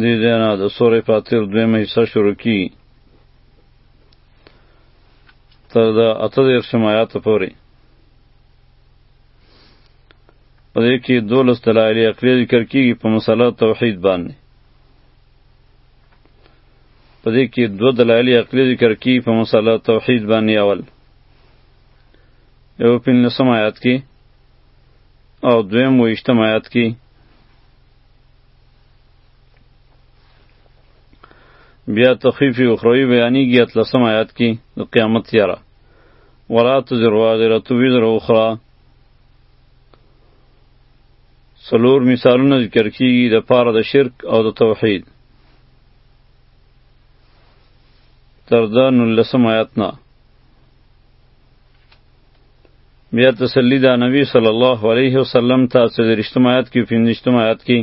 دې ځای نه د سورې فاتر دویمه حصه شروع کیږي تر د اته دېرشم آیات پورې په دې کې دولس دلایل عقلي ذکر کیږي په مسله توحید باندې په دې کې دوه دلایل عقلي ذکر کیږي په مسله توحید باندې اول یو پنځم آیات کې او دویم ویشتم آیات کی بیا تخیف اخروی بیانیږي اتلسم آیات کې د قیامت یاره ولا تزر وازره وزر اخرى څلور مثالونه ذکر کیږي د پاره د شرک او د توحید تر دا نولسم آیات نه بیا تسلی دا نبی صلی الله علیه وسلم ته چې د رښتم آیات کې پنځشتم آیات کې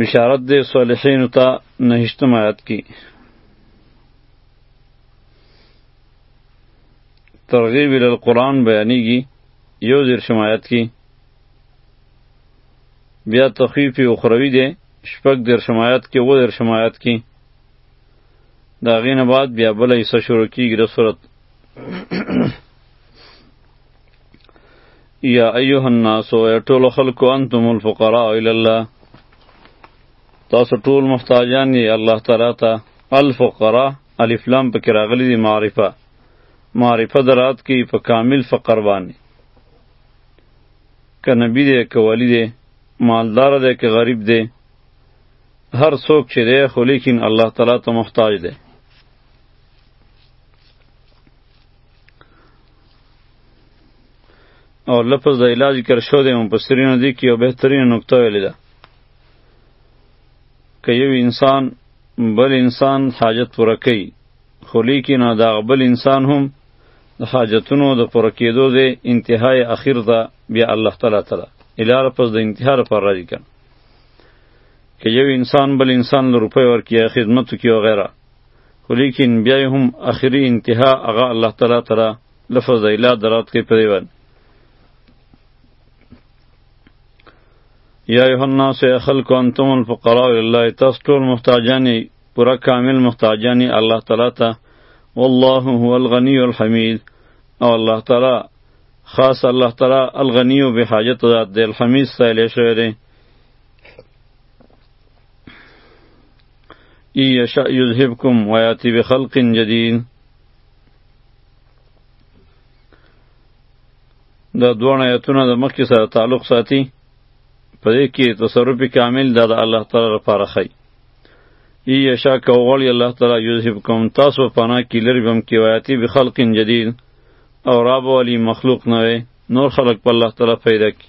بشارت د صالحین ته نهشتم آیات کې ترغیب ال قرآن بیانیږي یو زیر شمایت کې بیا تخفیف اخروی دی شپږ در شمایت کې و در شمایت کې د هغې نه بعد بیا بله حصه شروع کېږي د صورت یا ایها الناس او ټول خلکو انتم الفقراء الی الله تاسو ټول محتاجان یې الله تعالی ته الفقراء الف لام پکې راغلي دي معرفه معرفه درات کې په کامل فقر باندې که نبی دی که ولی دی مالدار دی که غریب دی هر څوک چې دی خو لیکن الله تعالی ته محتاج دی او لفظ د علاج کر شو دی هم په سرینو دی کې یو بهترین نکته ویلې ده که یو انسان بل انسان حاجت پوره کوي خو لیکن دا بل انسان هم د حاجتونو د پوره کېدو دی انتهای اخیر ته بیا الله تعالی تعالی اله لفظ د انتها لپاره راځي کنه که یو انسان بل انسان له روپۍ ورکړي یا خدمت وکړي وغیره خو لیکن بیا یې هم اخري انتها هغه الله تعالی تره لفظ د اله درات کوي پرې ون یا ایها الناس یا خلکو انتم الفقراء لله تاسو ټول محتاجان یې پوره کامل محتاجان یې الله تعالی ته والله هو الغنی الحمید او الله تعالی خاص الله تعالی الغنی و بحاجت ذات دی الحمید سایلی شوی دی ای یشا یذهبکم و یاتی بخلق جدید دا دوه آیتونه د مخکې سره تعلق ساتي په دې کې تصرف کامل دا د الله تعالی لپاره خی ای یشا کو غړی الله تعالی یذهبکم تاسو پناه کې لري بم کې ویاتی بخلق جدید او راب ولی مخلوق نه نور خلق په الله تعالی پیدا کی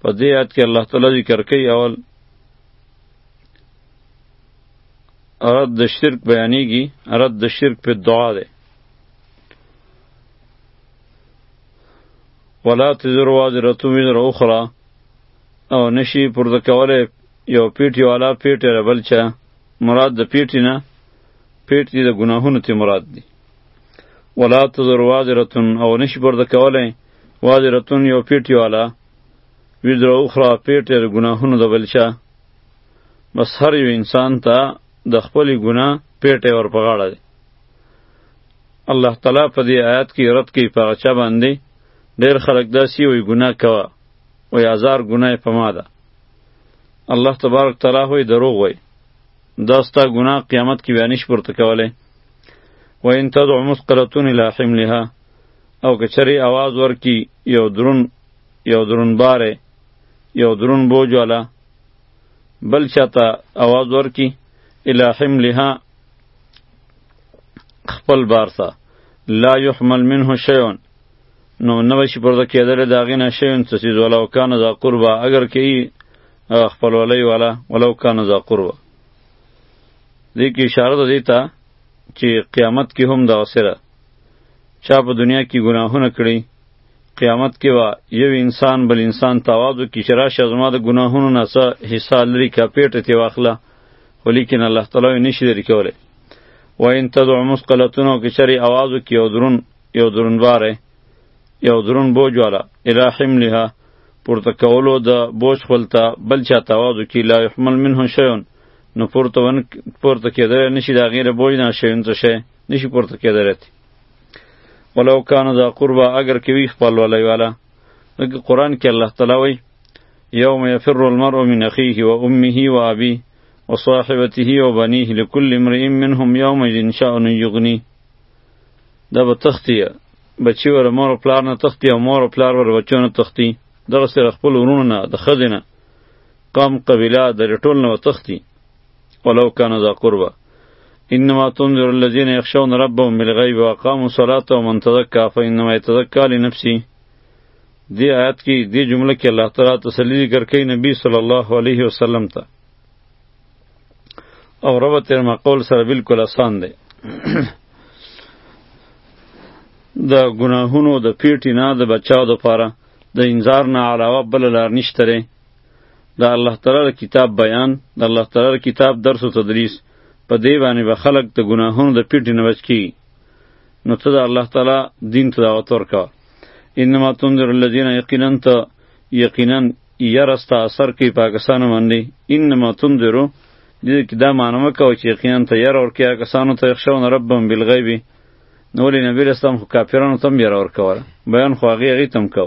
په دې آیت کې الله تعالی ذکر کوي اول رد د شرک بیانېږي رد د شرک په دعا دی ولا تزر وازرة وزر اخرى او نشي پورته کولی یو پیټی والا پیټی را بل چا مراد د پیټی نه پیټی د ګناهونو ته مراد دی ولا تزر وازرة او نشي پورته کولی وازرتون یو پیټی والا وزر اخرى پیټی د ګناهونو د بل چا بس هر یو انسان ته د خپل ګناه پیټی ور په غاړه دی الله تعالی په دې آیات کې رد کوي په هغه چا باندې ډېر خلک داسې وي ګناه کوه وایي هزار ګناه یې په ما ده الله تبارک تعالی هوی دروغ وایي دا ستا ګناه قیامت کې بیا نشي پورته کولی وان تدع مثقلتون الی حملها او که چرې اواز ورکی یو درون یو درون باره یو درون بوج والا بل چاته اواز ورکی الی حملها خپل بارسا لا یحمل منه شیون نو نو شي پرده کېدل دا غینه شیون څه چیز ولو کان ذا قربا اگر کی خپل ولی والا ولو کان ذا قربا دې کې اشاره ده دیتا چې قیامت کې هم دغه سره چا په دنیا کې ګناهونه کړی قیامت کې وا یو انسان بل انسان تواضع کې شرا شزما د ګناهونو نه څه حصہ لري کا پیټ ته واخله ولیکن الله تعالی یې نشي لري کوله و ان تدع مسقلتون او کې شری आवाज کې یو درون یو درون باره یو درون بوج والا الی حملها پورته کولو د بوج خپلته بل چا تواضع کې لا يحمل منه شیون نو پورته ون پورته کېدل نشي دا غیر بوج نه شي انت شي نشي پورته کېدل ولو کان ذا قربا اگر کوي خپل ولای والا لکه قران کې الله تعالی وایي یوم یفر المرء من اخیه و امه و ابیه و صاحبته و بنیه لكل امرئ منهم یوم انشاء یغنی دا به تختی بچی ور مور او پلار نه تختی او مور او پلار ور بچو نه تختی دغه سره خپل ورونو نه د خزینه قام قبیله د ټول نه وتختی ولو کان ذا قربا انما تنذر الذين يخشون ربهم بالغيب واقاموا الصلاه ومن تزكى فانما يتزكى لنفسه دی آیات کې دی جمله کې الله تعالی تسلی ذکر کوي نبی صلی الله علیه وسلم ته او رب تیر مقول سره بالکل آسان دی د ګناهونو د پیټی نه د بچاو د پاره د انذار نه علاوه بل لار نشته د الله تعالی د کتاب بیان د الله تعالی د کتاب درس او تدریس په دی باندې به خلق د ګناهونو د پیټ نه بچ کی نو ته د الله تعالی دین ته دعوت ورکا انما تنذر الذين یقینا ته یقینا یرستا اثر کی پاکستان باندې انما تنذر دې کې دا معنی وکاو چې یقینا ته ير اور کیا کسانو ته خشون ربهم بالغیب نو ولې نبی رسول الله کافرانو تم ير اور کول بیان خو هغه هغه تم کو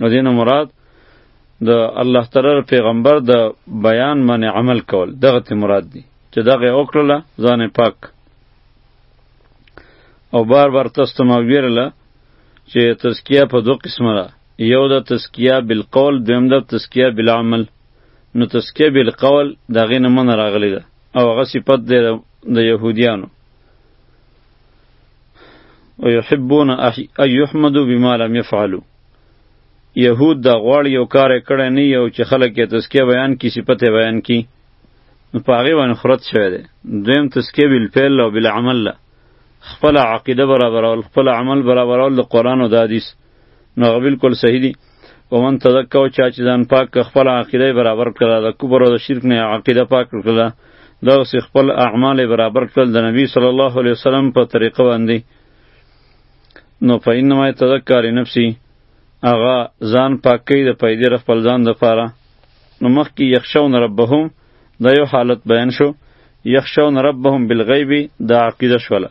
نو دینه مراد د الله تعالی پیغمبر د بیان من عمل کول دغه ته مراد دی چې دغه وکړله ځان پاک او بار بار تاسو ته ما ویرله چې تزکیه په دوه قسمه ده یو د تزکیه بالقول دویم د تزکیه بالعمل نو تزکیه بالقول دغه نه من راغلی ده او هغه صفت دی د یهودیانو او یحبون ان یحمدو بما لم یفعلو یهود دا غواړي یو کار کړی نه یو چې خلک یې تزکیه بیان کی صفت بیان کی نو په هغې باندې خرد شوی دی دویم تزکیه بالفعل او بالعمل له خپله عقیده برابرول خپل عمل برابرول د قرآن او د حدیث نو هغه بالکل صحیح دي ومن تزکه او چا چې ځان پاک که خپله عقیده برابر کړله د کبر او د شرک نه عقیده پاک کړله دغسې خپل اعمال برابر کړل د نبی صلی الله علیه وسلم په طریقه باندې نو په انما تذکر نفسی هغه ځان پاکۍ د پیدې د خپل ځان دپاره نو مخکې یخشون ربهم دا یو حالت بیان شو یخشون ربهم بالغیب دا عقیده شوله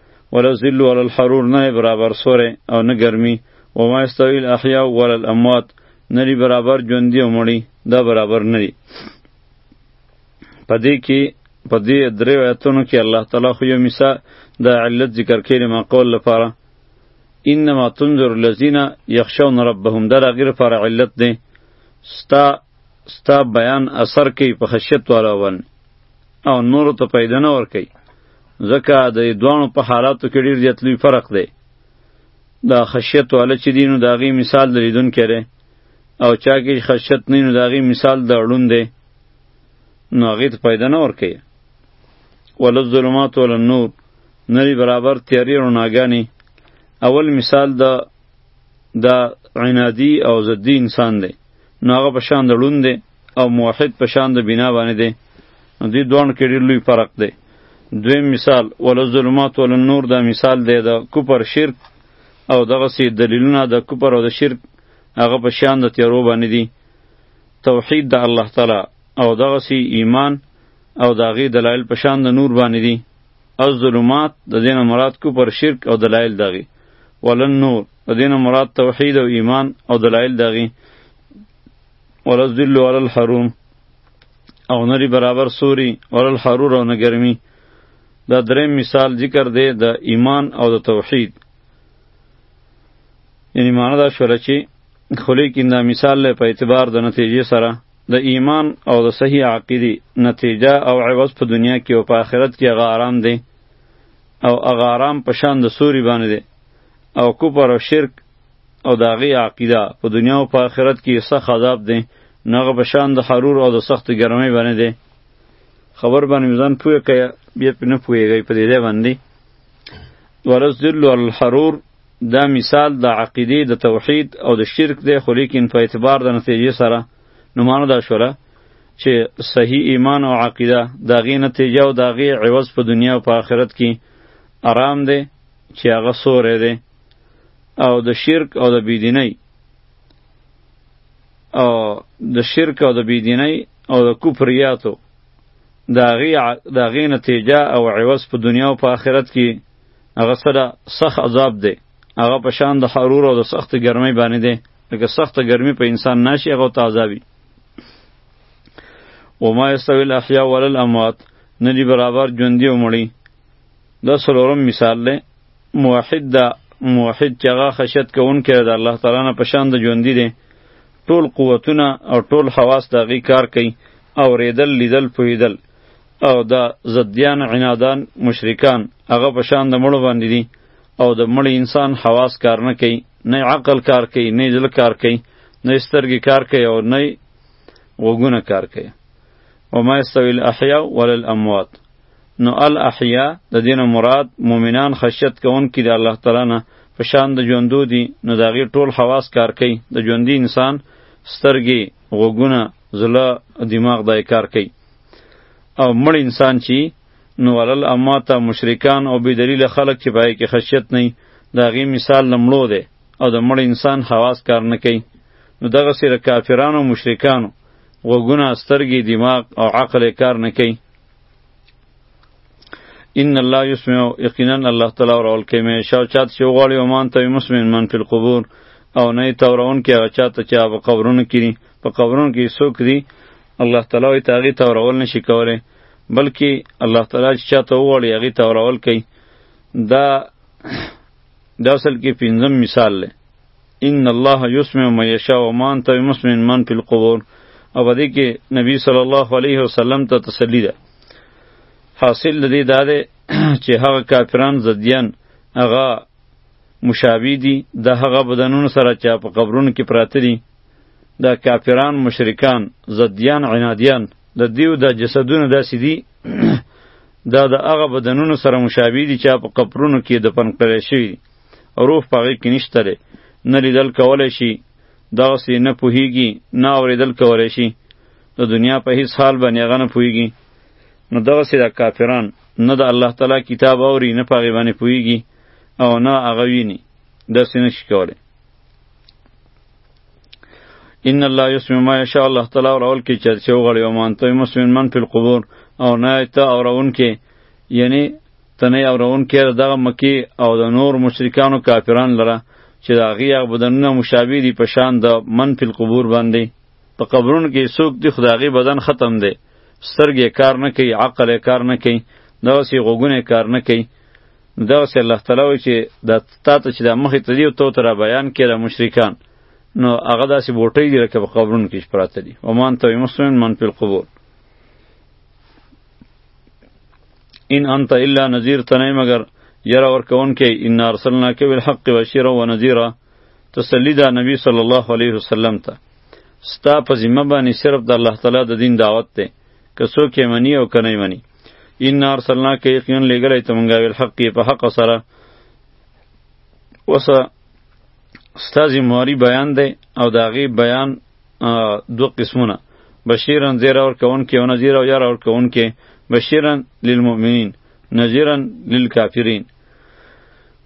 ولا ذل ولا الحرور نه برابر سوره او نه ګرمي و ما استوي الاحياء ولا الاموات نه لري برابر ژوندي او مړي دا برابر نه دي په دې کې په دې درې آیتونو کې الله تعالی خو یو مثال د علت ذکر کړي ما قول لپاره انما تنظر الذين يخشون ربهم دا غیر پر علت دی ستا ستا بیان اثر کوي په خشیت والا باندې او نور ته پیدا نه ور کوي ځکه د دوانو په حالاتو کې ډیر زیات لوی فرق دی دا خشیت والا چې دی نو د هغې مثال د لیدونکی دی او چا کې خشیت نه نو د هغې مثال د ړوند دی نو هغې ته پیدا نه ورکوي ولا الظلمات ولا النور نری برابر تیاری روناګانی اول مثال د د عنادی او ضدی انسان دی نو هغه په شان د ړوند دی او موحد په شان د بنا باندې دی نو دې دوه کې ډېر لوی فرق دی دویم مثال ول ظلمات ول نور دا مثال دی د کوپر شرک او دغه سي دلیلونه د کوپر او د شرک هغه په شان د تیرو باندې دي توحید د الله تعالی او دغه سي ایمان او داغي دلایل په شان د نور باندې دي از ظلمات د دین مراد کو پر شرک او دلایل دغي ولن نور د دین مراد توحید او ایمان او دلایل دغي ولز دل علی الحروم او نری برابر سوری ول الحرور او نګرمی دا دریم مثال ذکر دی د ایمان او د توحید یعنی معنی دا شوله چې خو لیکن دا مثال له په اعتبار د نتیجې سره د ایمان او د صحیح عقیدې نتیجه او عوض په دنیا کې او په آخرت کې هغه آرام دی او هغه آرام په شان د سوري باندې دی او کفر او شرک او د هغې عقیده په دنیا او په آخرت کې سخت عذاب دی نو هغه په شان د حرور او د سخت ګرمۍ باندې دی خبر باندې ځان پوه کړئ بیا پې نه پوهېږئ په دې ځای باندې ورځ دل الحرور دا مثال د عقیدې د توحید او د شرک دی خو لیکن په اعتبار د نتیجې سره نو معنی دا شوله چې صحیح ایمان او عقیده د هغې نتیجه او د هغې عوض په دنیا او په آخرت کې آرام دی چې هغه سوری دی او د شرک او د بيدینۍ او د شرک او د بيدینۍ او د کفریاتو دا غي دا غي نتیجه او عوض په دنیا او په آخرت کې هغه سره سخت عذاب دی هغه په شان د حرور او د سخت ګرمۍ باندې دی لکه سخت ګرمي په انسان ناشي هغه تعذابي وما یستوی الاحیاء ولا الاموات ندی برابر ژوندی او مړی دا څلورم مثال دی موحد دا موحد چې هغه خشیت کوونکی د الله تعالی نه په شان د ژوندي دی ټول قوتونه او ټول حواس د هغې کار کوي اورېدل لیدل پوهېدل او دا ضدیان عنادان مشرکان هغه په شان د مړو باندې دي او د مړي انسان حواس کار نه کوي نه عقل کار کوي نه زړه کار کوي نه سترګې کار کوي او نه غوږونه کار کوي وما یستوي الاحیاء ولا الاموات نو الاحیا د دې نه مراد مؤمنان خشیت کوونکي د الله تعالی نه په شان د ژوندو دي نو د هغې ټول حواس کار کوي د ژوندي انسان سترګې غوږونه زړه دماغ دا یې کار کوي او مړ انسان چې نو ولل امواته مشرکان او بې دلیله خلک چې پای کې خشیت نه وي د هغې مثال له مړو دی او د مړ انسان حواس کار نه کوي نو دغسې د کافرانو مشرکانو غوږونه سترګې دماغ او عقل یې کار نه کوي ان الله یسمع یقینا الله تعالی اورول کې مې شاو چات شو غړی او مان ته مسمن من فی القبور او نه تورون کې هغه چاته چې په قبرونو کې په قبرونو کې څوک دي الله تعالی وي تاغي تورول نشي کوله بلکې الله تعالی چې چاته وغړي هغه تورول کوي دا د اصل کې پنځم مثال دی ان الله یسمع من یشاء و ما انت بمسمع من فی القبور او په دې کې نبی صلی الله علیه وسلم ته تسلی ده حاصل د دې دا ده چې هغه کافران زدیان هغه مشابه دي د هغه بدنونو سره چې په قبرونو کې پراته دي د کافران مشرکان زدیان عنادیان د دیو د جسدونو داسې دي دا د هغه بدنونو سره مشابه دي چې په قبرونو کې دفن کړی شوي روح په هغې کې نشته دی نه لیدل کولی شي دغسې نه پوهیږي نه اورېدل کولی شي د دنیا په هیڅ حال باندې هغه نه پوهیږي نو دغسې دا کافران نه د الله تعالی کتاب اوري نه په هغې باندې پوهیږي او نه هغه ویني داسې نه شي کولی ان الله یسمع ما یشاء الله تعالی اور اول کې چې چې وغړی او مان ته مسلمان په قبور او نه ته اورون کې یعنی ته نه اورونکی د دغه مکی او د نور مشرکانو کافران لره چې د هغې هغه بدنونه مشابه دي په شان د من فی القبور باندې په قبرونو کې څوک دي خو د هغې بدن ختم دی سترګې یې کار نه کوي عقل یې کار نه کوي دغسې یې غوږونه یې کار نه کوي دغسې الله تعالی وایي چې دا تا ته چې دا مخې ته دي او تو ته را بیان کړي دا مشرکان نو هغه داسې بوټۍ دي لکه په قبرونو کې چې پراته دي ومان ته مسلمن من فی القبور ان انت الا نذیر ته نه مگر یره ورکون کې ان ارسلنا کې بالحق بشیرا و نذیرا تسلی دا نبی صلی الله علیه وسلم ته ستا په ذمه باندې صرف د الله تعالی د دین دعوت ته که څوک یې منی او کنه یې منی ان ارسلنا کې یقین لګلې ته مونږه بالحق په حق سره وسه ستا ذمہواری بیان دی او داغي بیان دو قسمونه بشیرا زیر اور کون کې او نذیر او یار اور کون کې بشیرا للمؤمنین نذیرا للکافرین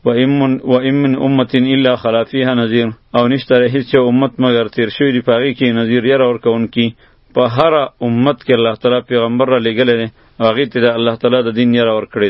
و امن و امن امه الا خلا فيها نذیر او نشته هیڅ امت مگر تیر شوی دی پاغي کې نذیر یې اور کون کی په هر امت کې الله تعالی پیغمبر را لګل نه هغه ته الله تعالی د دین یې اور کړی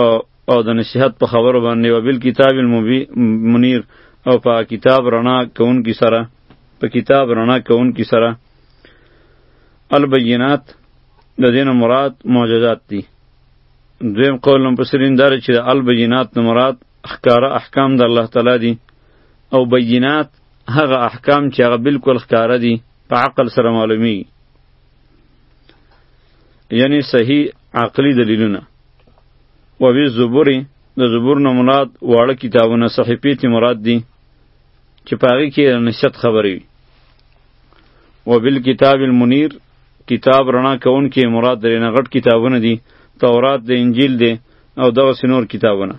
او او د نصیحت په خبرو باندې او بل کتاب المنیر او په کتاب رڼا کون کی سره په کتاب رڼا کون کی سره البینات د دین مراد معجزات دي دویم قول نم پسرین دار چې د البینات نه مراد احکاره احکام د الله تعالی دي او بینات هغه احکام چې هغه بالکل ښکاره دي په عقل سره معلومیږي یعنی صحیح عقلی دلیلونه و وی زبوری د زبور نه مراد واړه کتابونه صحیفې تی مراد دي چې پاغي کې نشد خبرې وي و بالکتاب المنیر کتاب رڼا کون کې مراد درې نه غټ کتابونه دي تورات د انجیل دی او دغه سنور کتابونه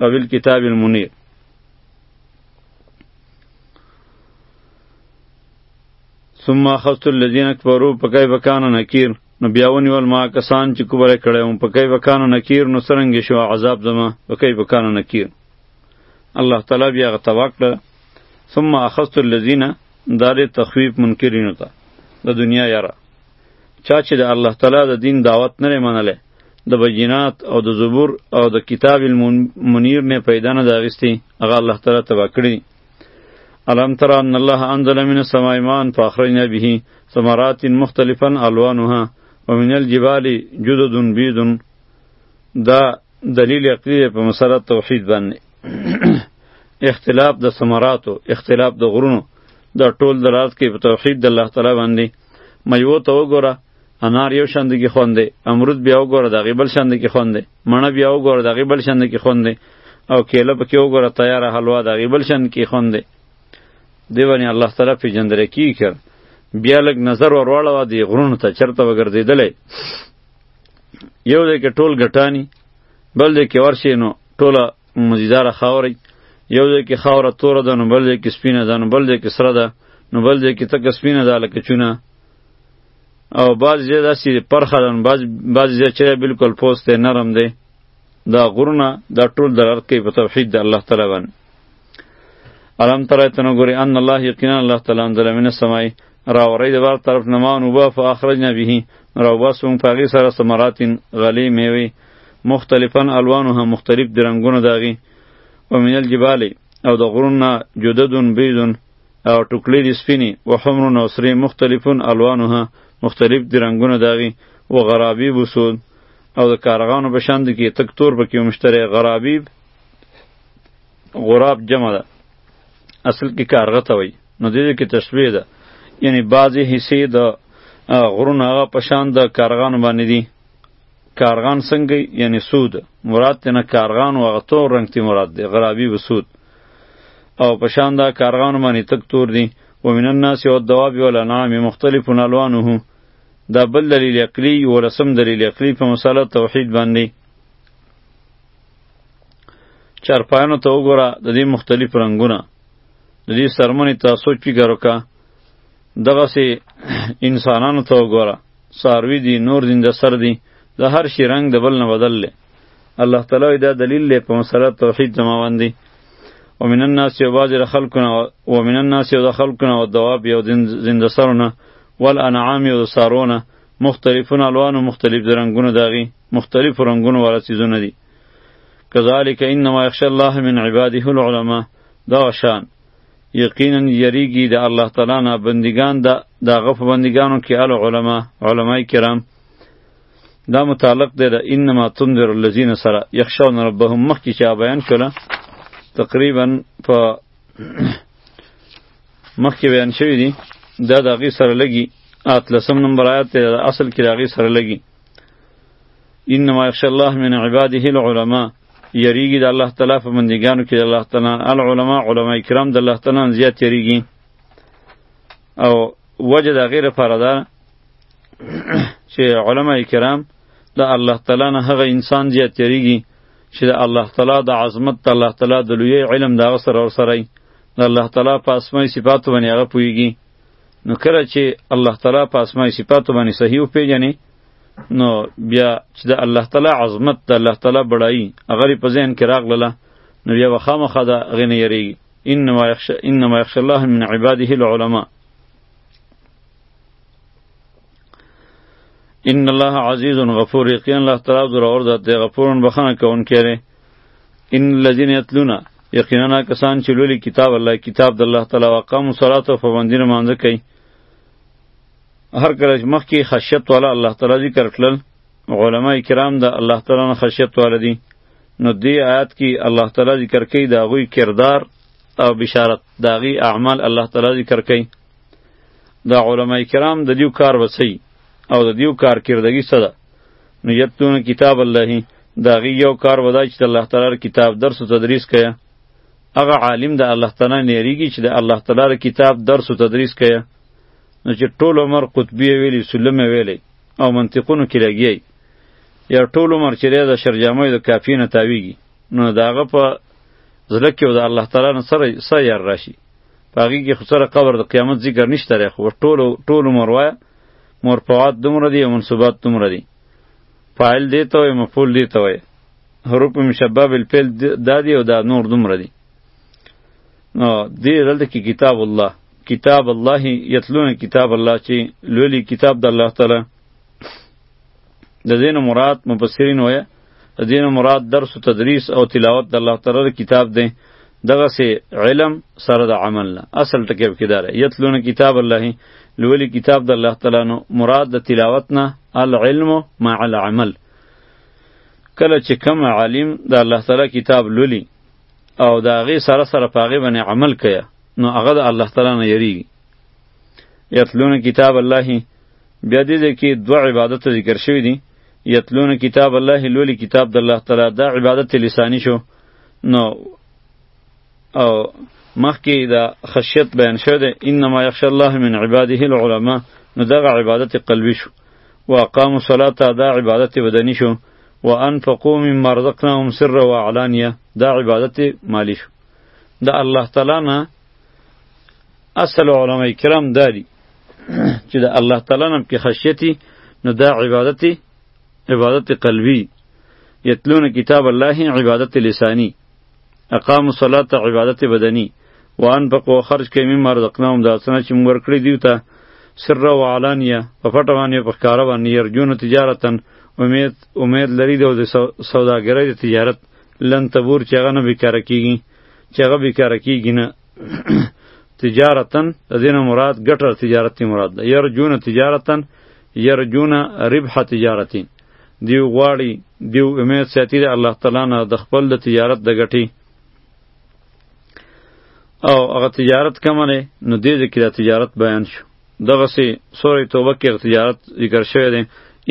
او بالکتاب المنیر ثم اخذت الذين كفروا فكيف كان نكير نو بیا ونیول ما کسان چې کوبره کړی وم په کیف کان نکیر نو څرنګه شو عذاب زما په کیف کان نکیر الله تعالی بیا غ تبا کړ ثم اخذت الذين دا د تخویب منکرینو ته د دنیا یاره چا چې د الله تعالی د دین دعوت نه منله د بینات او د زبور او د کتاب المنیر نه پیدا نه داغستی هغه الله تعالی تبا کړی الم تر ان الله انزل من السماء ماء فاخرجنا به ثمرات مختلفا الوانها ومن الجبال جدد بيض دا دلیل عقلی په مسله توحید باندې اختلاف د ثمراتو اختلاف د غرونو دا ټول درات کې په توحید د الله تعالی باندې میوه ته وګوره انار یو شاندګي خوندې امرود بیا وګوره دغه بل شاندګي خوندې مڼه بیا وګوره د هغې بل شان کې خوند دی او کیله پکې وګوره تیاره حلوا د هغې بل شان کې خوند دی دی باندې الله تعالی پېژندلی کیږي که بیا لږ نظر ور واړوه دې غرونو ته چېرته وګرځېدلی یو دی کې ټول ګټانی بل دی کې ورشې نو ټوله مزیداره خاوره یو دی کې خاوره توره ده نو بل دی کې سپینه ده نو بل دی کې سره ده نو بل دی کې تکه سپینه ده لکه چونه او بعض ځای داسې پرخه ده بعض بعض ځای چې بالکل پوست دی نرم دی دا غرونه دا ټول دلالت کوي په توحید د الله تعالی باندې الم ترای تنو ګوري ان الله یقینا الله تعالی انزل من السماء راوری د بار طرف نمان وبا فاخرجنا به راوباسون پاغي سره ثمراتین غلی میوي مختلفن الوانها مختلف درنګونه داغي ومن الجبال او د غرونه جددن بیدن او ټوکلې دي سپینې و حمر او سرې مختلفون الوانها مختلف دي رنګونه داغي و غرابیب سود او د کارغانو په شاند کې تک تور پکې مشتره غرابیب غراب جمع ده اصل کې کارغه ته وای نو دې کې تشبیه ده یعنی بعضی حصے د غرون هغه په شان د کارغانو باندې دي کارغان څنګه یعنی سود مراد تنه کارغان او غتو رنگ تی مراد دی غرابی وسود او په شان دا کارغانو باندې تک تور دي ومن الناس والدواب والانعام مختلف الوانه دا بل دلیل عقلی او رسم دلیل عقلی په مسله توحید باندې چارپایانو ته وګوره د دې مختلف رنگونه د دې سرمنې ته سوچ فکر وکړه دغسې انسانانو ته وګوره څاروي دي نور دین د سر دي د هر شي رنگ د بل نه بدل دی الله تعالی دا دلیل دی په مسله توحید جماوند دی ومن الناس یو بعضې د خلکو نه ومن الناس یو د خلکو نه والدواب یو زنده سرو نه والانعام یو د څارو نه مختلفون الوانو مختلف د رنګونو د هغې مختلفو رنګونو والا څیزونه دي کذلک انما یخشی الله من عباده العلماء دا شان یقینا یریږي د الله تعالی نه بندگان د دغه په بندگانو کې العلماء علماء کرام دا متعلق دی د انما تنذر الذين سره يخشون ربهم مخکې چې بیان کړه تقریبا په مخکې بیان شوی دی دا د هغې سره لګي اتلسم نمبر آیات دی اصل کې د هغې سره لګي انما یخش الله من عباده العلماء یریږي د الله تعالی په بندګانو کې د الله تعالی العلماء علما کرام د الله تعالی زیات یریږي او وجه د غیر فرادار چې علما کرام د الله تعالی نه هغه انسان زیات تیریږي چې د الله تعالی د عظمت د الله تعالی د لوی علم د هغه سره ورسره د الله تعالی په اسماء صفات باندې هغه پوهیږي نو کله چې الله تعالی په اسماء صفات باندې صحیح وپیژني نو بیا چې د الله تعالی عظمت د الله تعالی بڑای هغه په ذهن کې راغله نو بیا وخامخه دا غنیری انما یخش انما یخش الله من عباده العلماء ان الله عزیز غفور یقینا الله تعالی در اور ذات غفور بخنه کون کړي ان الذين يتلون یقینا کسان چې لولي کتاب الله کتاب د الله تعالی وقام صلات او فبندین مانځ کوي هر کله مخکې خشیت والا الله تعالی ذکر کړل علما کرام د الله تعالی نه خشیت والا دي نو دې آیات کې الله تعالی ذکر کوي د هغوی کردار او بشارت داغي اعمال الله تعالی ذکر کوي دا علما کرام د دیو کار وسی او د دیو کار کردګی څه ده نو یتون کتاب الله داغي یو کار ودای چې الله تعالی کتاب درس او تدریس کوي هغه عالم د الله تعالی نیریږي چې د الله تعالی کتاب درس او تدریس کوي نو چې ټول عمر قطبی ویلی سلمه ویلی او منطقونو کې لګیږي یا ټول عمر چې د شرجامو د کافی نه تاویږي نو داغه په زړه کې او د الله تعالی نه سره سره یار راشي په هغې کې خو سره قبر د قیامت ذکر نشته دی خو ټولو ټول عمر وایه مرفوعات دومره دي او منصوبات دومره دي فاعل دې ته وایي مفعول دې ته وایي حروف مشبه بالفعل دا دي او دا نور دومره دي نو دې دلته کې کتاب الله کتاب الله یتلون کتاب الله چې لولي کتاب د الله تعالی د دین مراد مفسرین وای د دین مراد درس و تدریس او تلاوت د الله تعالی کتاب دی دغه سه علم سره د عمل نه اصل ټکی کې دار یتلون کتاب الله لولی کتاب د الله تعالی نو مراد د تلاوت نه العلم مع العمل کله چې کم عالم د الله تعالی کتاب لولی او دا غي سره سره پاغي باندې عمل کیا نو هغه د الله تعالی نه یریږي یتلون کتاب الله بیا دې ځای کې دوه عبادت ذکر شوي دي یتلون کتاب الله لولي کتاب د الله تعالی دا عبادت لسانی شو نو او مخکې دا خشیت بیان شوی دی انما یخشى الله من عباده العلماء نو دغه عبادت قلبی شو و اقام صلاة دا عبادت بدنی شو و انفقو مما رزقناهم سر و علانیه دا عبادت مالی شو دا الله تعالی نه اصل علماء کرام داری چې د الله تعالی نم کې خشیتی نو دا عبادت عبادت قلبی یتلون کتاب الله عبادت لسانی اقام الصلاه عبادت بدنی وان په کو خرج کې مم رزقناهم دا څنګه چې موږ ورکړي دیو ته سر او علانیه په پټه باندې په کار باندې یرجون تجارتن امید امید لري د سوداګرۍ د تجارت لن تبور چې هغه نه بیکاره کیږي چې هغه بیکاره کیږي نه تجارتن د دینه مراد ګټر تجارت مراد ده یرجون تجارتن یرجون ربح تجارتین دیو غواړي دیو امید ساتي د الله تعالی نه د خپل د تجارت د ګټي او هغه تجارت کمنه نو دې ذکر تجارت بیان شو دغه سي سورې توبه کې تجارت ذکر شوی دی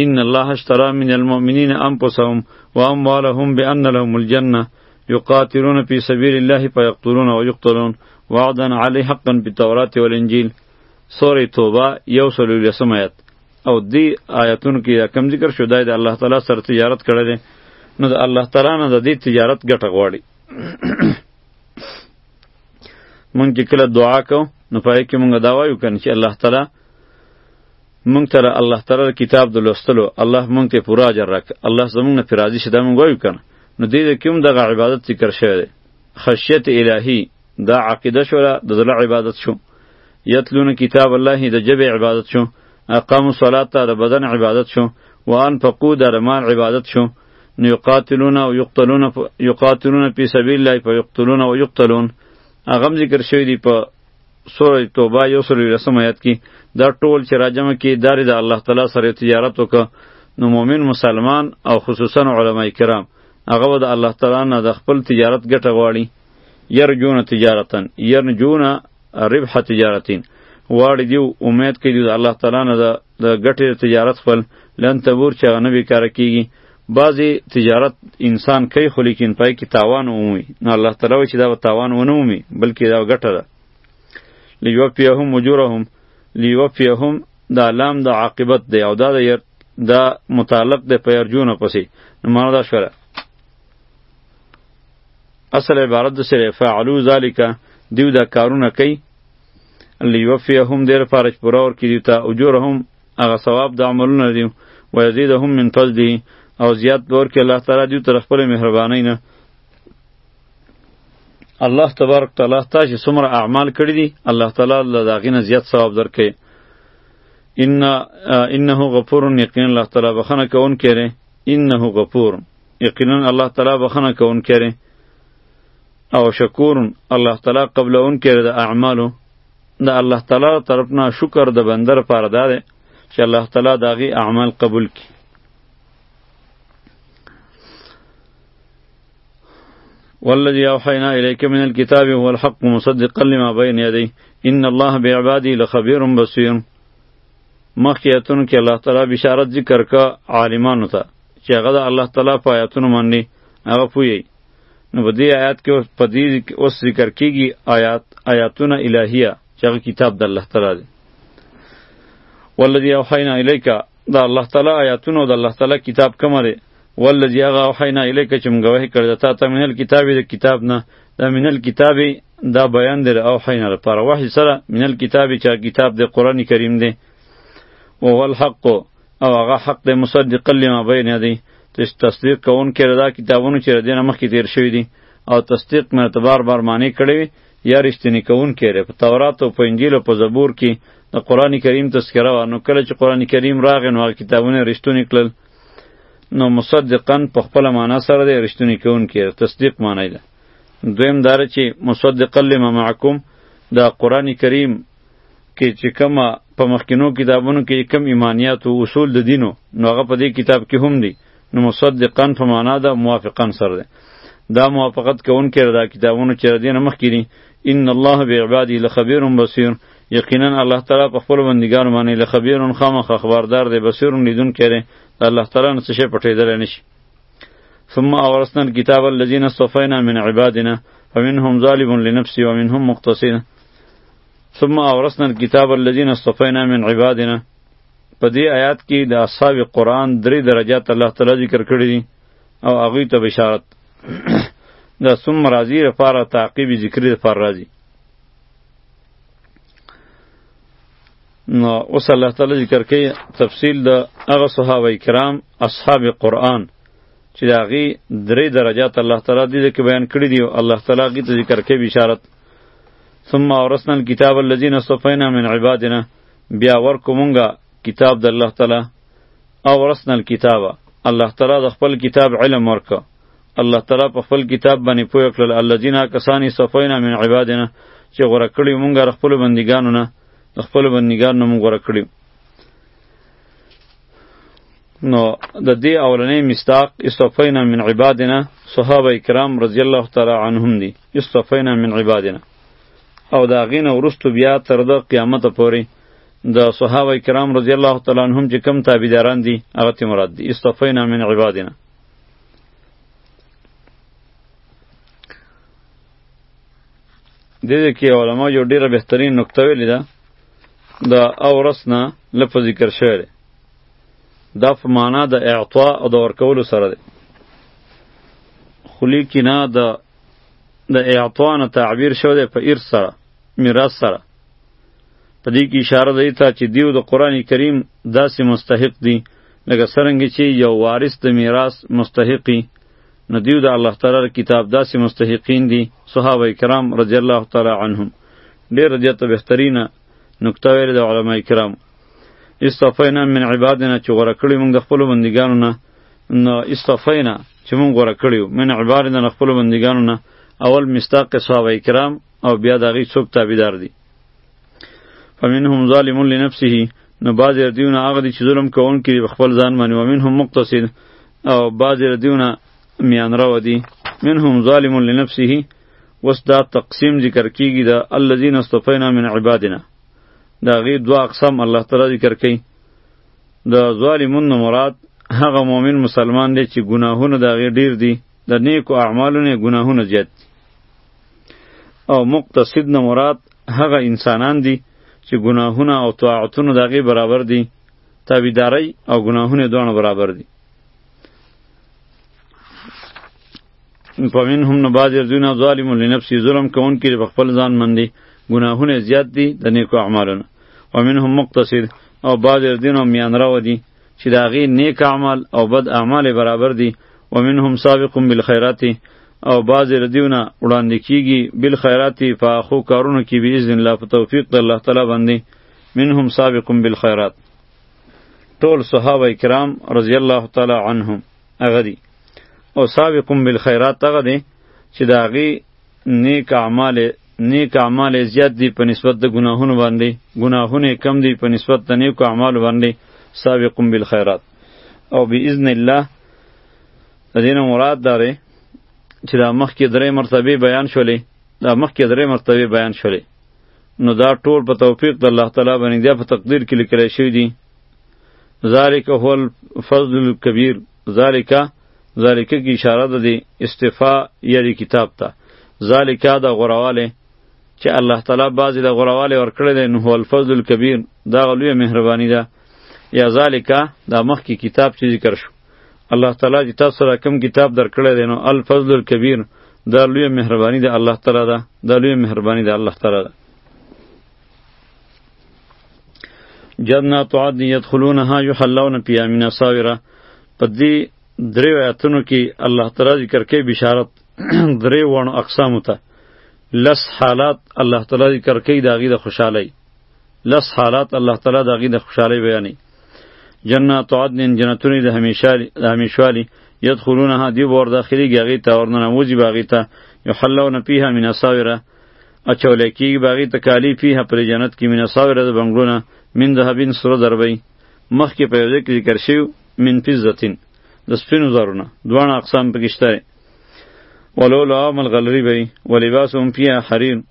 ان الله اشترى من المؤمنين انفسهم واموالهم بان لهم الجنه يقاتلون في سبيل الله فيقتلون ويقتلون وعدا عليه حقا في التوراة والانجيل سورې توبه یو سلو لسم آیت او دی آیتونو کې دا کم ذکر شو دی د الله تعالی سره تجارت کړی دی نو د الله تعالی نه د دې تجارت ګټه غواړي مونږ چې کله دعا کو نو پای کې مونږ دا وایو کنه چې الله تعالی مونږ ته الله تعالی کتاب د لوستلو الله مونږ ته پورا اجر راک الله زمونږ نه پیراضي شه دا مونږ وایو کنه نو دې کې هم دغه عبادت ذکر شوی دی خشیت الهی دا عقیده شو د زړه عبادت شو یتلون کتاب الله د جبه عبادت شو اقام الصلاه د بدن عبادت شو وان فقود د مال عبادت شو نو یقاتلون او یقتلون یقاتلون فی سبیل الله په یقتلون او یقتلون هغه ذکر شوی دی په سوره توبه یو سوره رسم آیات کې دا ټول چې راجمه کې داري د الله تعالی سره تجارت وکړه نو مؤمن مسلمان او خصوصا علما کرام هغه د الله تعالی نه د خپل تجارت ګټه غواړي یرجون تجارتن یرجون ربح تجارتین غواړي دی امید کوي د الله تعالی نه د ګټې تجارت خپل لن تبور چې غنه بیکاره کیږي بعضی تجارت انسان کوي خو لیکن پای کې تاوان ومومي نو الله تعالی وایي چې دا تاوان ونه مومي بلکې دا ګټه ده لیوفیهم اجورهم لیوفیهم دا لام د عاقبت دی او دا د دا متعلق دی په ارجونه پسې نو معنا دا شوه اصل عبارت د سره فعلو ذالک دیو دا کارونه کوي لیوفیهم دیر فارج پورا ور کی دیتا اجورهم هغه ثواب د عملونه دی و یزیدهم من فضله او زیات دور کې الله تعالی دیو تر خپل مهرباني نه الله تبارک تعالی ته چې څومره اعمال کړی دي الله تعالی له داغې نه زیات ثواب درکړي ان انه غفور یقین الله تعالی بخنه کون کړي انه غفور یقینا الله تعالی بخنه کون کړي او شکور الله تعالی قبل اون کړي د اعمالو د الله تعالی طرفنا شکر د بندر پر داده چې الله تعالی داغي اعمال قبول کړي والذي أوحينا إليك من الكتاب هو الحق مصدقا لما بين يديه إن الله بعباده لخبير بصير مخکې اتونو کې الله تعالی بشارت ذکر کا عالمانو ته چې هغه د الله تعالی په آیاتونو باندې هغه پوهیږي نو په دې آیات کې په دې اوس ذکر کیږي آیات آیاتونه الهیه چې هغه کتاب د الله تعالی دی والذي اوحینا الیک دا الله تعالی آیاتونه او د الله تعالی کتاب کوم دی والذي هغه اوحینا الیک چې موږ وحی کړی تا ته منل کتاب د کتاب نه دا منل کتاب دا بیان دی او حینا لپاره وحی سره منل کتاب چې کتاب د قران کریم دی او هو الحق او هغه حق دی مصدق لما بین دی چې تصدیق کون کې ردا کتابونو چې ردین مخکې تیر شوی دي او تصدیق مې ته بار بار معنی کړی وي یا رښتینی کون کې لري په تورات او په انجیل او په زبور کې د قران کریم تذکره و نو کله چې قران کریم راغی نو هغه کتابونه رښتونی کړل نو مصدقا په خپل معنا سره دی رښتونی کون کې تصدیق معنی ده دویم دار چې مصدقا لما معکم دا قران کریم کې چې کومه په مخکینو کتابونو کې کم ایمانیات او اصول د دینو نو هغه په دې کتاب کې هم دي نو مصدقا په معنا ده موافقا سره ده دا موافقت کوونکی دا کتابونو چې د دینه مخکې دي ان الله بعباده لخبیر بصیر یقینا الله تعالی په خپل بندګانو باندې لخبیر خامخ خبردار دی بصیر لیدون کړي الله تعالی نه څه شي پټېدل نشي ثم اورثنا الكتاب الذين اصطفينا من عبادنا فمنهم ظالم لنفسه ومنهم مقتصد ثم اورثنا الكتاب الذين اصطفينا من عبادنا په دې آیات کې د اصحاب قرآن درې درجات الله تعالی ذکر کړی دي او هغه ته بشارت دا ثم راضی لپاره تعقیب ذکر لپاره راضی نو اوس الله تعالی ذکر کوي تفصیل د هغه صحابه کرام اصحاب قرآن چې دا غي درې درجات الله تعالی دې کې بیان کړی دی او الله تعالی غي ته ذکر کوي بشارت ثم اورثنا الكتاب الذين اصطفينا من عبادنا بیا ورکو مونږه کتاب د الله تعالی او ورثنا الكتاب الله تعالی د خپل کتاب علم ورکو الله تعالی په خپل کتاب باندې پوه کړل الذين کسانی صفینا من عبادنا چې غوړه کړی مونږه خپل بندګانو نه خپل بندګانو مونږ غوړه کړی نو د دې اولنې مستاق استوفینا من عبادنا صحابه کرام رضی الله تعالی عنهم دي استوفینا من عبادنا او دا غینه ورستو بیا تر د قیامت پورې د صحابه کرام رضی الله تعالی عنهم چې کم تابعداران دي هغه ته مراد دي استوفینا من عبادنا د دې کې علما یو ډیره بهترین نقطه ویلې ده د اورس نه لفظ ذکر شوی دی دا په معنا د اعطا او د ورکولو سره دی خو لیکي نه د د اعطا نه تعبیر شوی دی په ارث سره میراث سره په دې کې اشاره دی ته چې دیو د قران کریم داسې مستحق دي لکه څرنګه چې یو وارث د میراث مستحقي نو دیو د الله تعالی کتاب داسې مستحقین دي صحابه کرام رضی الله تعالی عنهم ډیر زیاته بهترینه نکته ویل د علما کرام استفینا من عبادنا چې غوړه کړی موږ د خپل بندګانو نه نو استفینا چې موږ غوړه کړیو من عبادنا نه خپل بندګانو نه اول مستاق صحابه کرام او بیا د غی څوک تابعدار دي فمنهم ظالم لنفسه نو باز دیونه هغه دي چې ظلم کوونکي خپل ځان باندې ومنهم مقتصد او بعضې له دیونه میانرو دي منهم ظالم لنفسه اوس دا تقسیم ذکر کیږي د الذین استفینا من عبادنا دا غي دوا اقسام الله تعالی ذکر کوي د ظالمون مراد هغه مؤمن مسلمان دی چې ګناهونه دا غي ډیر دي د نیکو اعمالو نه ګناهونه زیات دي او مقتصد نه مراد هغه انسانان دي چې ګناهونه او طاعتونه دا غي برابر دي تابعداري او ګناهونه دواړه برابر دي په منهم نه بعضې دوی نه ظالم لنفسې ظلم کوونکي په خپل ځان باندې ګناهونه زیات دي د نیکو اعمالو نه ومنهم مقتصد او بعضې دوی نه میانراو دي چې د هغې نیک اعمال او بد اعمال برابر دي ومنهم سابق بالخیرات او بعضې دوی نه وړاندې کیږي بالخیرات په ښو کارونو کې باذن الله په توفیق د الله تعالی باندې منهم سابق بالخيرات ټول صحابه کرام رضی الله تعالی عنهم هغه دي او سابق بالخيرات هغه دي چې دا غي نیک اعمال نیک اعمال زیات دي په نسبت د ګناهونو باندې ګناهونه کم دي په نسبت د نیکو اعمالو باندې سابق بالخيرات او باذن الله دین مراد داره چې دا مخکې درې مرتبه بیان شولې دا مخکې درې مرتبه بیان شولې نو دا ټول په توفیق د الله تعالی باندې دی په تقدیر کې لیکل شوی دی ذالک هو الفضل الكبیر ذالک ذالک کی اشاره ده دی استفاء یری کتاب ته ذالک دا غرواله چې الله تعالی بعضی د غرواله ورکړل نو هو الفضل الكبیر دا غلوی مهربانی ده یا ذالک دا مخکی کتاب چې ذکر شو الله تعالی چې تاسو سره کوم کتاب درکړی دی نو الفضل الکبیر دا لویه مهرباني د الله تعالی ده دا لویه مهرباني د الله تعالی ده جنات عدن یدخلونها یحلون فیها من اساوره په دې درې آیاتونو کې الله تعالی ذکر کوي بشارت درې وړو اقسامو ته لس حالات الله تعالی ذکر کوي د هغې د خوشحالۍ لس حالات الله تعالی د هغوی د خوشحالۍ بیانوي جنات عدن جنتونه د همیشوالي یدخلونها دی به ور داخلیږي هغې ته ورننوځي به هغې ته یحلون فیها من اساوره اچولی کېږي به هغې ته کالي فیها پرې جنت کې من اساوره د بنګړونه من ذهبین سره دربی مخکې په یو ځای کې ذکر شوي من فزتین د سپینو زرونه دواړه اقسام پکې شته ولولا ملغلري به ولباسهم فیها حریر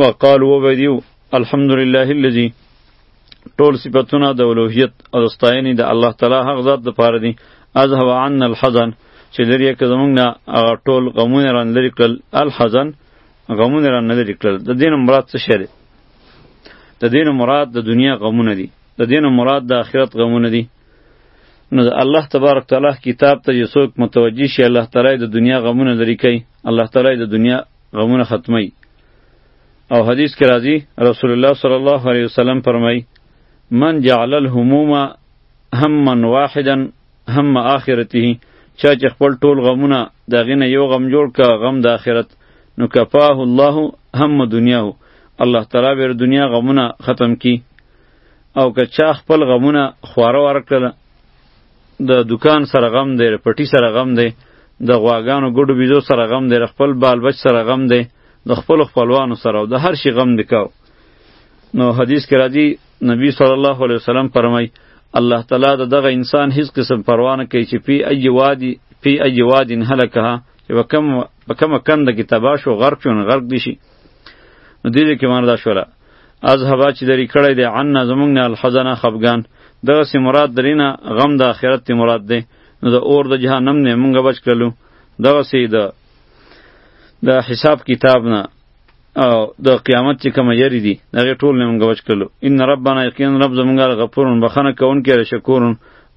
وقالو وبدیو الحمدلله الذی ټول صفاتونه د اولوهیت او د ستاینې د الله تعالی حق ذات د پاره دي از هو عن الحزن چې لري که زمونږ نه هغه ټول غمونه ران لري کړل الحزن غمونه ران لري کړل د دین مراد څه شری د دین مراد د دنیا غمونه دي د دین مراد د آخرت غمونه دي نو د الله تبارک تعالی کتاب ته یو څوک متوجی شي الله تعالی د دنیا غمونه لري کوي الله تعالی د دنیا غمونه ختمي او حدیث کې راځي رسول الله صلی الله علیه وسلم فرمای من جعل الهموم هما واحدا هم آخرته چا چې خپل ټول غمونه د غینه یو غم جوړ کا غم د آخرت نو کفاه الله هم دنیا الله تعالی بیر دنیا غمونه ختم کی او که چا خپل غمونه خواره ورکړه د دکان سره غم دی پټی سره غم دی د غواګانو ګډو بیزو سره غم دی خپل بال بچ سره غم دی د خپل خپلوانو سره او د هر شي غم دی کاو نو حدیث کې راځي نبی صلی الله علیه وسلم فرمای الله تعالی د دغه انسان هیڅ قسم پروا نه کوي چې پی ای وادي پی ای وادي هلکه چې وکم وکم کند کې تباش او غرق شون غرق دي شي نو دې کې ماندا شوله اذهبا چې لري کړی دی عنا زمونږ نه الحزن خفګان دغسې مراد درې نه غم د آخرت دی مراد دی نو د اور د جهنم نه مونږ بچ کړلو دغسې د د حساب کتاب نه او د قیامت چې کوم یری دي هغه ټول نه مونږ بچ کړلو ان ربنا یقینا رب زمونږ غفور بخنه کون کې شکور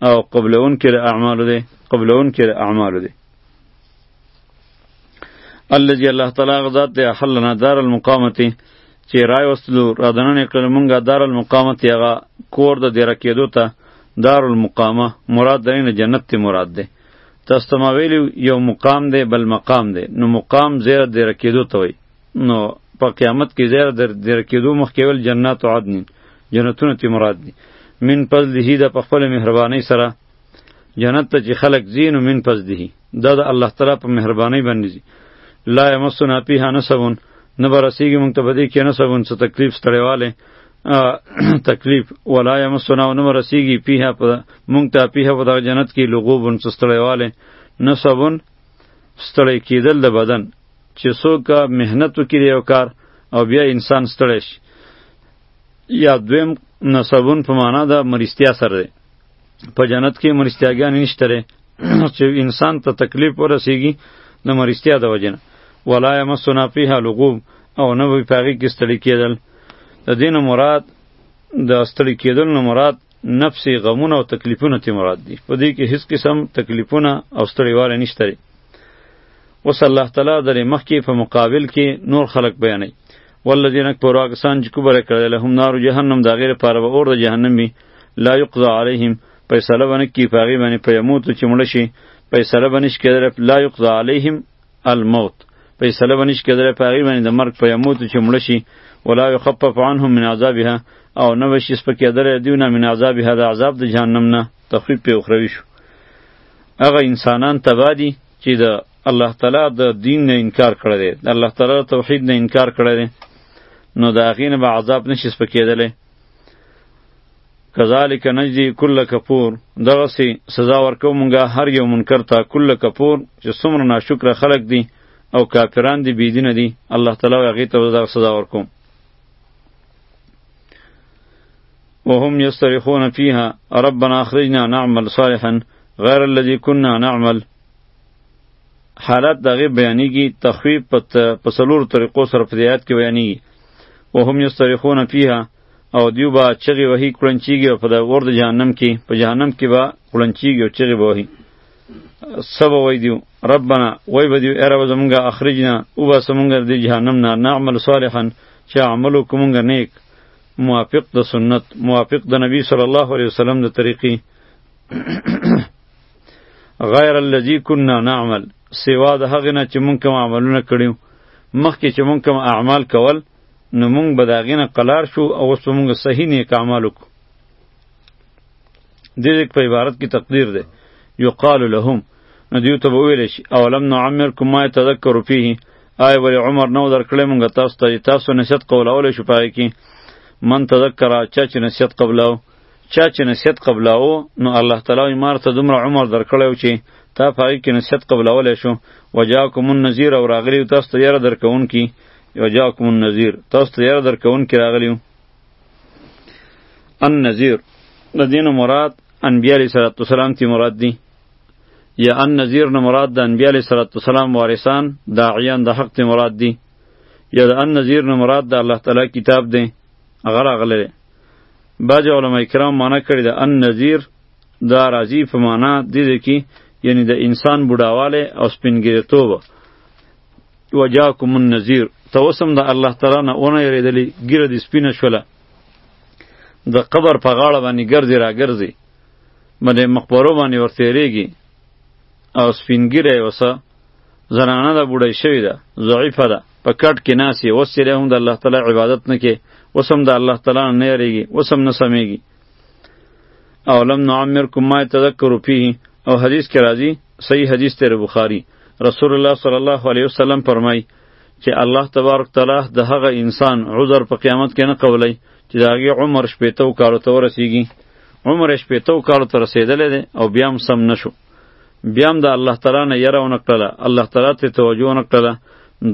او قبلون کې اعمال دي قبلون کې اعمال دي الذي الله تعالی غزاد دی حلنا دار المقامتی چې رای وستلو را دننه کړل مونږه دار المقامتی هغه کور د دیره کېدو ته دار المقامه مراد دینه جنت تی مراد دی تاسو ته ما ویلی یو مقام دی بل مقام دی نو مقام زیره دیره کېدو ته وای نو په قیامت کې زیره دیره کېدو مخکې ول جنات عدن جنتونه تی مراد دی من فضله د په خپل مهرباني سره جنت ته چې خلق زینو من پس دی دا د الله تعالی په مهرباني باندې دي لا یمسنا فیها نسبون نه برسیږي مونږ ته بده کې نسبون څه تکلیف ستړیواله تکلیف ولا یمسنا نه برسیږي فیها په مونږ ته فیها په دغه جنت کې لغوبون څه ستړیواله نسبون ستړی کیدل د بدن چې څوک مهنت وکړي یو کار او بیا انسان ستړی شي یا دویم نسبون په معنا د مریستیا سره دی په جنت کې مرستیاګان نشته لري چې انسان ته تکلیف ورسیږي د مرستیا د وجنه ولا یمسنا فیها لغوب او نه وی پاغي کې ستړي کېدل د دین مراد د ستړي کېدل نه مراد نفسي غمونه او تکلیفونه تی مراد دي په دې کې هیڅ قسم تکلیفونه او ستړي واله نشته لري وصلی الله تعالی درې مخکې په مقابل کې نور خلق بیانوي والذین کفروا هغه کسان چې کفر یې کړی لهم نار جهنم د هغې لپاره به اور د جهنم وي لا یقضی علیهم فیصله به نه کي په هغې باندې فیموتو چې مړه شي فیصله به نشي کېدلی لا یقضی علیهم الموت فیصله به نشي کېدلی په هغې باندې د مرګ فیموتو چې مړه شي ولا یخفف عنهم من عذابها او نه به شي سپکېدلی دوی نه من عذابها د عذاب د جهنم نه تخفیف پې اخروي شو هغه انسانان تباه دي چې د الله تعالی د دین نه انکار کړی دی د الله تعالی توحید نه انکار کړی دی نو د هغې نه به عذاب نشي سپکېدلی کذالک نجدی کل کفور دغسی سزا ورکو مونږه هر یو منکر ته کل کفور چې څومره ناشکر خلق دي او کافران دي بيدینه دي الله تعالی هغه ته دغه سزا ورکو وهم یسترخون فیها ربنا اخرجنا نعمل صالحا غیر الذي كنا نعمل حالات دغه بیانیږي تخویب په څلور طریقو سره په دیات کې بیانیږي وهم یسترخون فیها او دیو با چغې وهي کړنچیږي او په د اور د جهنم کې په جهنم کې به کړنچیږي او چغې به وهي سب وای دیو ربنا وای بدیو اره زمونږه اخرجنا او با سمونږه د جهنم نه نعمل صالحا چې عملو کومږه نیک موافق د سنت موافق د نبی صلی الله علیه وسلم د طریقې غیر الذی کنا نعمل سوا د هغه نه چې مونږ کوم عملونه کړیو مخکې چې مونږ کوم اعمال کول نو مونږ به دا غینه قلار شو او اوس مونږ صحیح نیک اعمال وکړو دې په عبارت کې تقدیر ده یقال لهم نو دیو ته به وویل شي اولم نعمرکم ما یتذکر فیه آیا ولې عمر نه و درکړی مونږ تاسو ته تاسو نصیحت قبلولی شو په هغې کې من تذکر چا چې نصیحت قبلاو چا چې نصیحت قبلاو نو الله تعالی یې مار ته دومره عمر درکړی و چې تا په هغې کې نصیحت قبلولی شو وجاکم النذیر او راغلی تاسو ته یاره درکوونکي وجاکم النذیر تاسو ته یاره درکوونکي راغلی النذیر د دین مراد انبیاء علیه السلام تی مراد دی یا ان نذیر نه مراد د انبیاء علیه السلام وارثان داعیان د حق ته مراد دي یا د ان نذیر نه مراد د الله تعالی کتاب دی هغه راغلی دی بعضې علما کرام معنا کړې د ان نذیر دا راځي په معنا دې دی کې یعنی د انسان بوډاوالی او سپینګیرتوب وجاکم النذیر ته اوس هم د الله تعالی نه ونه یریدلې ږیره دې سپینه شوله د قبر په غاړه باندې ګرځې راګرځې باندې مقبرو باندې ورتېرېږي او سپینګیری اوسه زنانه ده بوډۍ شوې ده ضعیفه ده په کټ کې ناسې اوس چې هم د الله تعالی عبادت نه کې اوس هم د الله تعالی نه یریږي اوس هم نه سمیږي او لم نعمرکم ما تذکروا فيه او حدیث کې راځي صحیح حدیث تیر بخاری رسول الله صلی الله علیه وسلم فرمای چې الله تبارک تعالی د هغه انسان عذر په قیامت کې نه قبلای چې د هغې عمر شپېتو کالو ته ورسیږي عمر یې شپېتو کالو ته رسېدلی دی او بیا هم سم نه شو بیا هم د الله تعالی نه یره ونه کړله الله تعالی ته توجه ونه کړله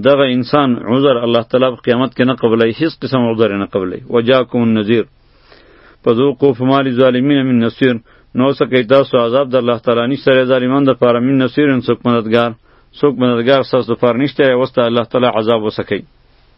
دغه انسان عذر الله تعالی په قیامت کې نه قبلای هیڅ قسم عذر نه قبلای وجاکم النذیر فذوقوا فما للظالمین من نصير نو سکه تاسو عذاب د الله تعالی نشته ظالمان د پاره من نصير څوک مددگار څوک مددگار ساس د پاره نشته وسته الله تعالی عذاب وسکه